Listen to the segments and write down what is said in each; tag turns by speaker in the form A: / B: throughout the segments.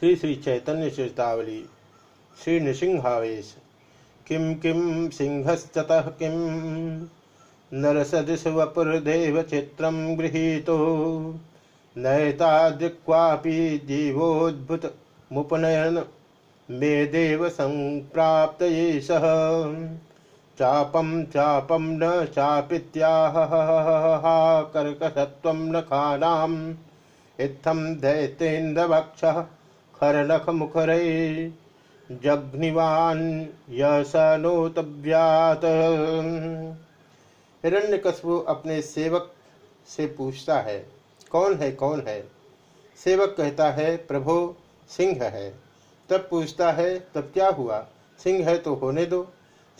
A: श्री श्री चैतन्य चेतावली, श्री नृसिंहावेश। किं किं सिंहस्ततः किं? नरसदृश वपुर्देव चित्रं गृहीतो। नयतादृक्वापि जीवोद्भुत मुपनयन, मे देव संप्राप्त सह चापम चापम न चापित्याह कर्कशत्वं न खानाम्। इत्थं खरनख मुखरे जघ्निवान् यसनोतव्यात हिरण्यकश्यपु अपने सेवक से पूछता है, कौन है कौन है? सेवक कहता है, प्रभो, सिंह है। तब पूछता है, तब क्या हुआ? सिंह है तो होने दो।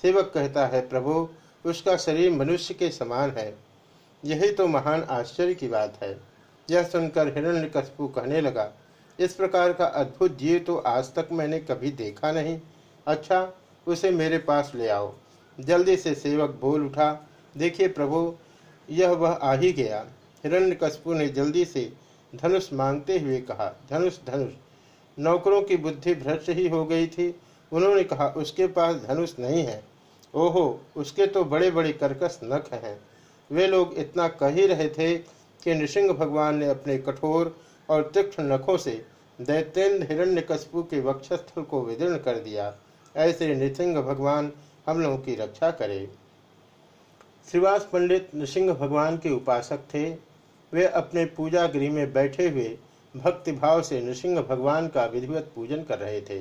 A: सेवक कहता है, प्रभो, उसका शरीर मनुष्य के समान है। यही तो महान आश्चर्य की बात है। यह सुनकर हिरण्यकश्यपु कहने लगा इस प्रकार का अद्भुत जीव तो आज तक मैंने कभी देखा नहीं। अच्छा उसे मेरे पास ले आओ। जल्दी से सेवक बोल उठा, देखिए प्रभु, यह वह आ ही गया। हिरण्यकश्यपु ने जल्दी से धनुष मांगते हुए कहा, धनुष धनुष, नौकरों की बुद्धि भ्रष्ट ही हो गई थी। उन्होंने कहा, उसके पास धनुष नहीं है। ओहो, उसके तो बड़े बड़े कर्कश नख हैं। वे लोग इतना कह ही रहे थे कि नृसिंह भगवान ने अपने कठोर और तीक्ष्ण नखों से दैत्येन्द्र हिरण्यकश्यपु के वक्षस्थल को विदीर्ण कर दिया। ऐसे नृसिंह भगवान हम लोगों की रक्षा करे। श्रीवास पंडित नृसिंह भगवान के उपासक थे। वे अपने पूजा गृह में बैठे हुए भक्तिभाव से नृसिंह भगवान का विधिवत पूजन कर रहे थे।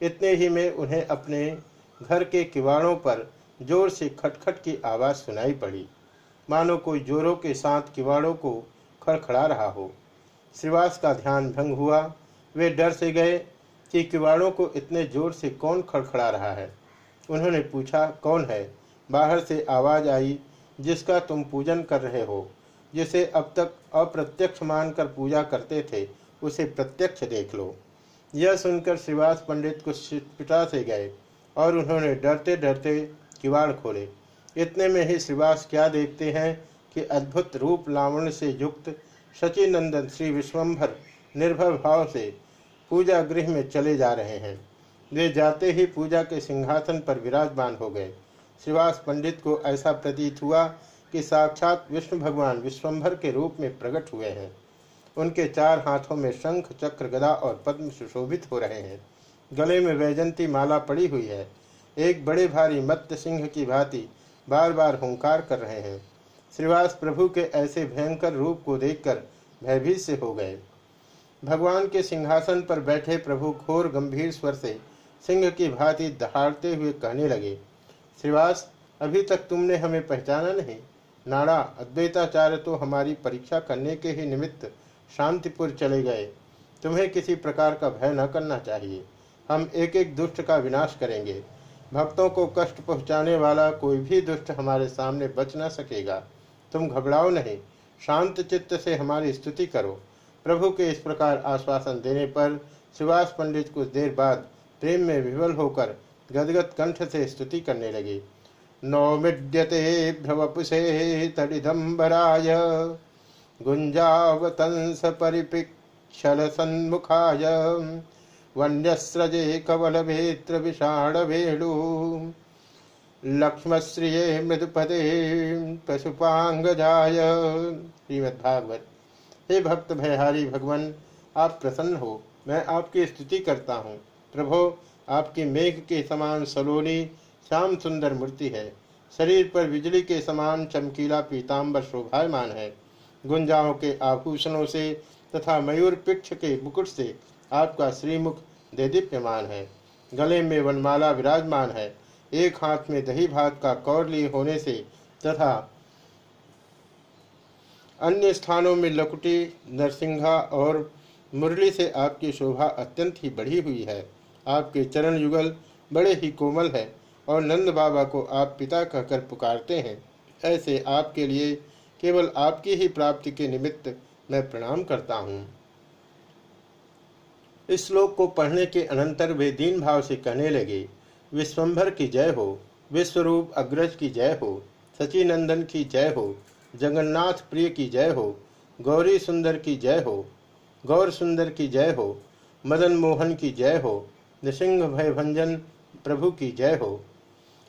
A: इतने ही में उन्हें अपने घर के किवाड़ों पर ज़ोर से खटखट की आवाज़ सुनाई पड़ी। मानो कोई जोरों के साथ किवाड़ों को खड़खड़ा रहा हो। श्रीवास का ध्यान भंग हुआ। वे डर से गए कि किवाड़ों को इतने ज़ोर से कौन खड़खड़ा रहा है। उन्होंने पूछा, कौन है? बाहर से आवाज़ आई, जिसका तुम पूजन कर रहे हो, जिसे अब तक अप्रत्यक्ष मानकर पूजा करते थे, उसे प्रत्यक्ष देख लो। यह सुनकर श्रीवास पंडित कुछ पिता से गए और उन्होंने डरते डरते किवाड़ खोले। इतने में ही श्रीवास क्या देखते हैं कि अद्भुत रूप लावण से युक्त शचीनंदन श्री विश्वम्भर निर्भय भाव से पूजा गृह में चले जा रहे हैं। वे जाते ही पूजा के सिंहासन पर विराजमान हो गए। श्रीवास पंडित को ऐसा प्रतीत हुआ कि साक्षात विष्णु भगवान विश्वम्भर के रूप में प्रकट हुए हैं। उनके चार हाथों में शंख, चक्र, गदा और पद्म सुशोभित हो रहे हैं। गले में वैजंती माला पड़ी हुई है। एक बड़े भारी मत्स्य सिंह की भांति बार बार हुंकार कर रहे हैं। श्रीवास प्रभु के ऐसे भयंकर रूप को देखकर भयभीत से हो गए। भगवान के सिंहासन पर बैठे प्रभु घोर गंभीर स्वर से सिंह की भांति दहाड़ते हुए कहने लगे, श्रीवास, अभी तक तुमने हमें पहचाना नहीं। नाड़ा अद्वैताचार्य तो हमारी परीक्षा करने के ही निमित्त शांतिपुर चले गए। तुम्हें किसी प्रकार का भय न करना चाहिए। हम एक एक दुष्ट का विनाश करेंगे। भक्तों को कष्ट पहुँचाने वाला कोई भी दुष्ट हमारे सामने बच न सकेगा। तुम घबराओ नहीं। शांत चित्त से हमारी स्तुति करो। प्रभु के इस प्रकार आश्वासन देने पर सुभाष पंडित कुछ देर बाद प्रेम में विवल होकर गदगद कंठ से स्तुति करने लगे। नौ नौमिड्यते भ्रवपुषे तडिदम्बराय, गुंजावतंस परिपिक्षल सन्मुखाय, वन्यस्रजे विषाण वेणु लक्ष्मश्रिये मृदुपदे पशुपांगजाय श्रीमद्भागवत। हे भक्त भयहारी भगवान, आप प्रसन्न हो। मैं आपकी स्तुति करता हूँ। प्रभो, आपकी मेघ के समान सलोनी, श्याम सुंदर मूर्ति है। शरीर पर बिजली के समान चमकीला पीताम्बर शोभायमान है। गुंजाओं के आभूषणों से तथा मयूर पिक्ष के मुकुट से आपका श्रीमुख देदीप्यमान है। गले में वनमाला विराजमान है। एक हाथ में दही भात का कौरली होने से तथा अन्य स्थानों में लकुटी, नरसिंहा और मुरली से आपकी शोभा अत्यंत ही बढ़ी हुई है। आपके चरण युगल बड़े ही कोमल है और नंद बाबा को आप पिता कहकर पुकारते हैं। ऐसे आपके लिए केवल आपकी ही प्राप्ति के निमित्त मैं प्रणाम करता हूँ। इस श्लोक को पढ़ने के अनंतर वे दीन भाव से कहने लगे विश्वम्भर की जय हो, विश्वरूप अग्रज की जय हो, सचिनंदन की जय हो, जगन्नाथ प्रिय की जय हो, गौरी सुंदर की जय हो, गौर सुंदर की जय हो, मदन मोहन की जय हो, नृसिंह भयभंजन प्रभु की जय हो।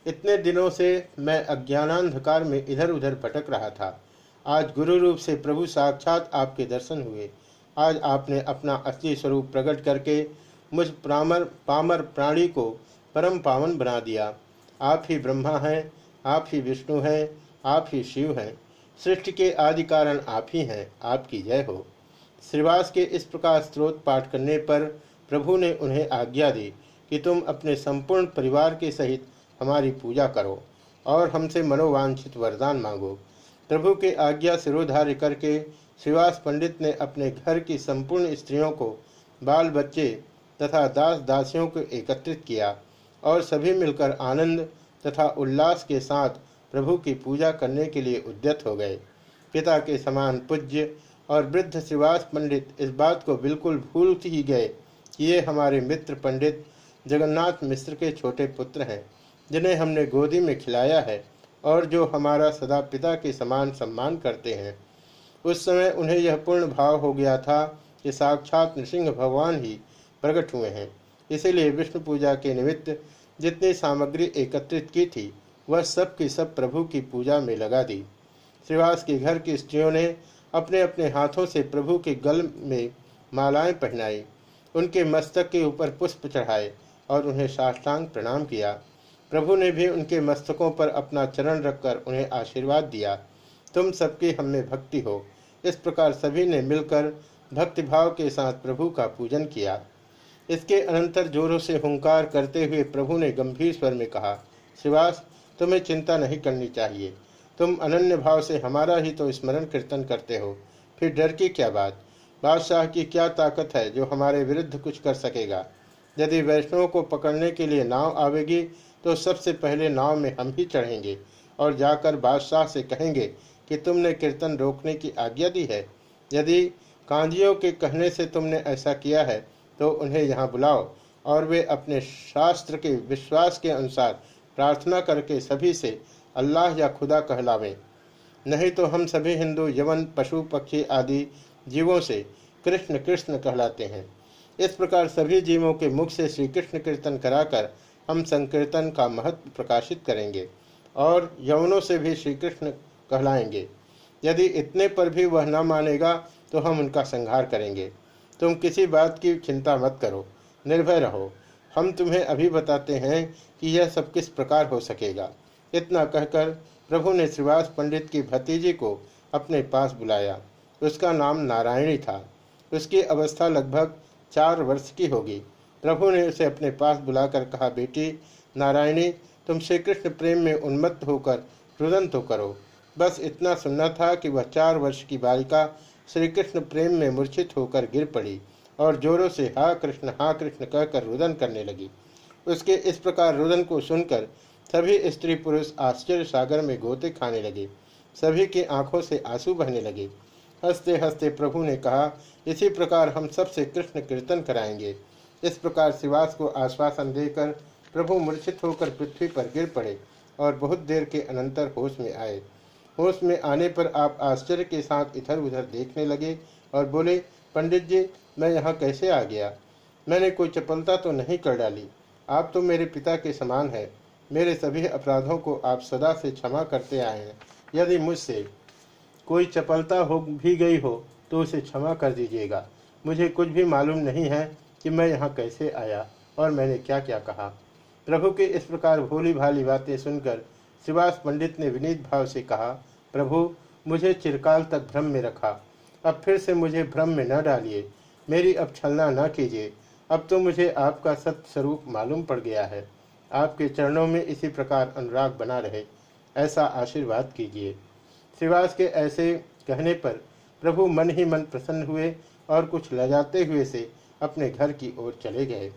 A: इतने दिनों से मैं अज्ञानांधकार में इधर उधर भटक रहा था। आज गुरु रूप से प्रभु साक्षात आपके दर्शन हुए। आज आपने अपना असली स्वरूप प्रकट करके मुझ प्रामर, पामर प्राणी को परम पावन बना दिया। आप ही ब्रह्मा हैं, आप ही विष्णु हैं, आप ही शिव हैं। सृष्टि के आदि कारण आप ही हैं, आपकी जय हो। श्रीवास के इस प्रकार स्त्रोत पाठ करने पर प्रभु ने उन्हें आज्ञा दी कि तुम अपने संपूर्ण परिवार के सहित हमारी पूजा करो और हमसे मनोवांछित वरदान मांगो। प्रभु के आज्ञा सिरोधार्य करके श्रीवास पंडित ने अपने घर की संपूर्ण स्त्रियों को बाल बच्चे तथा दास दासियों को एकत्रित किया। और सभी मिलकर आनंद तथा उल्लास के साथ प्रभु की पूजा करने के लिए उद्यत हो गए। पिता के समान पूज्य और वृद्ध श्रीवास पंडित इस बात को बिल्कुल भूल ही गए कि ये हमारे मित्र पंडित जगन्नाथ मिश्र के छोटे पुत्र हैं, जिन्हें हमने गोदी में खिलाया है और जो हमारा सदा पिता के समान सम्मान करते हैं। उस समय उन्हें यह पूर्ण भाव हो गया था कि साक्षात नृसिंह भगवान ही प्रकट हुए हैं। इसीलिए विष्णु पूजा के निमित्त जितनी सामग्री एकत्रित की थी, वह सब की सब प्रभु की पूजा में लगा दी। श्रीवास के घर की स्त्रियों ने अपने अपने हाथों से प्रभु के गल में मालाएँ पहनाई, उनके मस्तक के ऊपर पुष्प चढ़ाए और उन्हें साष्टांग प्रणाम किया। प्रभु ने भी उनके मस्तकों पर अपना चरण रखकर उन्हें आशीर्वाद दिया। तुम सबकी हमें भक्ति हो। इस प्रकार सभी ने मिलकर भक्तिभाव के साथ प्रभु का पूजन किया। इसके अनंतर जोरों से हुंकार करते हुए प्रभु ने गंभीर स्वर में कहा, शिवास, तुम्हें चिंता नहीं करनी चाहिए। तुम अनन्य भाव से हमारा ही तो स्मरण कीर्तन करते हो। फिर डर की क्या बात? बादशाह की क्या ताकत है जो हमारे विरुद्ध कुछ कर सकेगा? यदि वैष्णव को पकड़ने के लिए नाव आवेगी तो सबसे पहले नाव में हम ही चढ़ेंगे और जाकर बादशाह से कहेंगे कि तुमने कीर्तन रोकने की आज्ञा दी है। यदि कांजियों के कहने से तुमने ऐसा किया है तो उन्हें यहाँ बुलाओ और वे अपने शास्त्र के विश्वास के अनुसार प्रार्थना करके सभी से अल्लाह या खुदा कहलावें। नहीं तो हम सभी हिंदू, यवन, पशु, पक्षी आदि जीवों से कृष्ण कृष्ण कहलाते हैं। इस प्रकार सभी जीवों के मुख से श्री कृष्ण कीर्तन कराकर हम संकीर्तन का महत्व प्रकाशित करेंगे और यवनों से भी श्री कृष्ण कहलाएँगे। यदि इतने पर भी वह न मानेगा तो हम उनका संहार करेंगे। तुम किसी बात की चिंता मत करो, निर्भय रहो। हम तुम्हें अभी बताते हैं कि यह सब किस प्रकार हो सकेगा। इतना कहकर प्रभु ने श्रीवास पंडित की भतीजी को अपने पास बुलाया। उसका नाम नारायणी था। उसकी अवस्था लगभग चार वर्ष की होगी। प्रभु ने उसे अपने पास बुलाकर कहा, बेटी, नारायणी, तुम श्री कृष्ण प्रेम में उन्मत्त होकर रुदन तो करो। बस इतना सुनना था कि वह चार वर्ष की बालिका श्री कृष्ण प्रेम में मूर्छित होकर गिर पड़ी और जोरों से हा कृष्ण हा कृष्ण कहकर रुदन करने लगी। उसके इस प्रकार रुदन को सुनकर सभी स्त्री पुरुष आश्चर्य सागर में गोते खाने लगे। सभी की आँखों से आँसू बहने लगे। हँसते हँसते प्रभु ने कहा, इसी प्रकार हम सबसे कृष्ण कीर्तन कराएँगे। इस प्रकार शिवास को आश्वासन देकर प्रभु मूर्छित होकर पृथ्वी पर गिर पड़े और बहुत देर के अनंतर होश में आए। होश में आने पर आप आश्चर्य के साथ इधर उधर देखने लगे और बोले, पंडित जी, मैं यहाँ कैसे आ गया? मैंने कोई चपलता तो नहीं कर डाली। आप तो मेरे पिता के समान है। मेरे सभी अपराधों को आप सदा से क्षमा करते आए हैं। यदि मुझसे कोई चपलता हो भी गई हो तो उसे क्षमा कर दीजिएगा। मुझे कुछ भी मालूम नहीं है कि मैं यहाँ कैसे आया और मैंने क्या क्या कहा। प्रभु के इस प्रकार भोली भाली बातें सुनकर श्रीवास पंडित ने विनीत भाव से कहा, प्रभु, मुझे चिरकाल तक भ्रम में रखा। अब फिर से मुझे भ्रम में न डालिए। मेरी अब छलना न कीजिए। अब तो मुझे आपका सत्य स्वरूप मालूम पड़ गया है। आपके चरणों में इसी प्रकार अनुराग बना रहे। ऐसा आशीर्वाद कीजिए। श्रीवास के ऐसे कहने पर प्रभु मन ही मन प्रसन्न हुए और कुछ लजाते हुए से अपने घर की ओर चले गए।